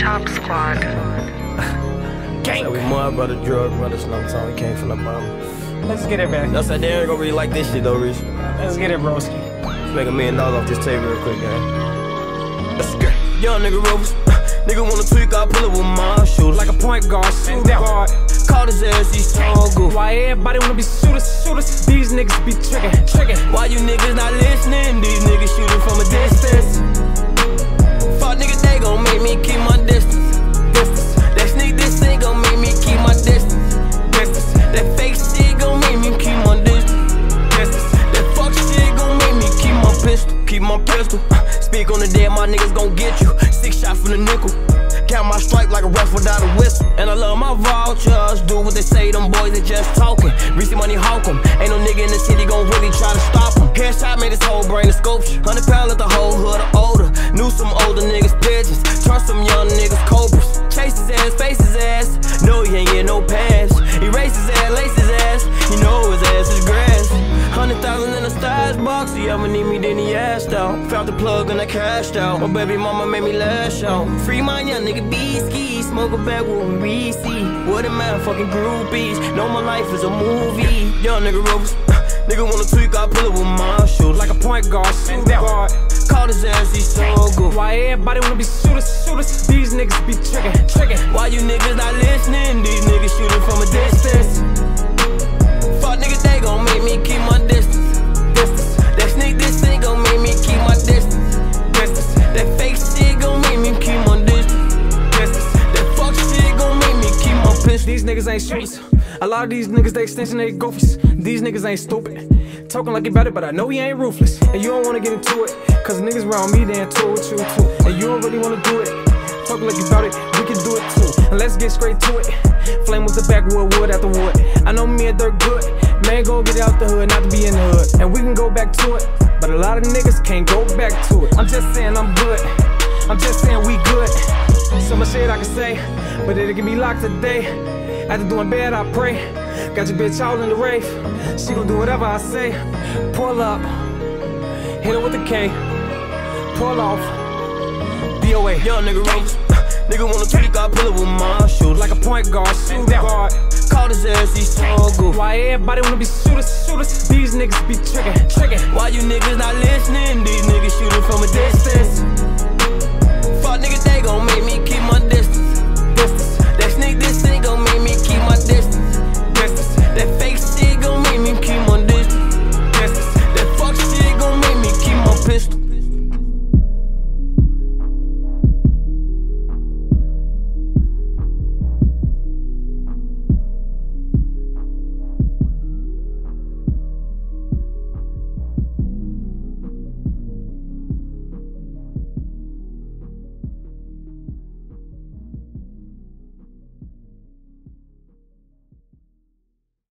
Chop Squad. Gang. So we more brother, drug brother, Slum Song. We came from the bottom. Let's get it, man. That's that they ain't gonna really like this shit though, Rich. Let's get it, broski. Let's make a million dollars off this tape real quick, gang. Let's get Young nigga rovers. Uh, nigga wanna tweak, I pull it with my shoes. Like a point guard, shoot guard. Call his ass, he's so good. Why everybody wanna be shooters, shooters? These niggas be trickin', trickin'. Why you niggas not listening? Gon' get you. Six shots from the nickel. Count my strike like a ref without a whistle. And I love my vultures. Do what they say, them boys they just talking. Recent money hawk 'em. Ain't no nigga in the city gon' really try to stop 'em. Headshot made his whole brain a sculpture. Hundred pound let the whole hood older. Knew some older niggas pigeons. Trust some young niggas stash box. He ever need me, then he asked out. Found the plug and I cashed out. My baby mama made me lash out. Free my young nigga B ski. Smoke a bag with we see. What a man, fucking groupies. Know my life is a movie. Young nigga ropes. Uh, nigga wanna tweak, I pull it with my shoes. Like a point guard, shoot guard. Call his ass, he's so good. Why everybody wanna be shooters, shooters? These niggas be trickin', trickin'. Why you niggas not listening? These niggas shooting These niggas ain't shooters. A lot of these niggas, they extension, they goofies. These niggas ain't stupid. Talking like he better, but I know he ain't ruthless. And you don't wanna get into it, cause niggas around me, they ain't it with you too. And you don't really wanna do it. Talking like you about it, we can do it too. And let's get straight to it. Flame was the backwood, wood after wood. I know me and Dirk good. Man, go get out the hood, not to be in the hood. And we can go back to it. But a lot of niggas can't go back to it. I'm just saying I'm good. I'm just saying we good. So much shit I can say, but it'll get me locked today. After doing bad, I pray. Got your bitch all in the rave. She gon' do whatever I say. Pull up, hit her with the K. Pull off, DOA. Young nigga ropes. Nigga wanna tweak, I pull it with my shoes. Like a point guard, shoot guard. Call his ass, he so good. Why everybody wanna be shooters, shooters? These niggas be trickin', trickin'. Why you niggas not listening? These niggas shooting from a distance.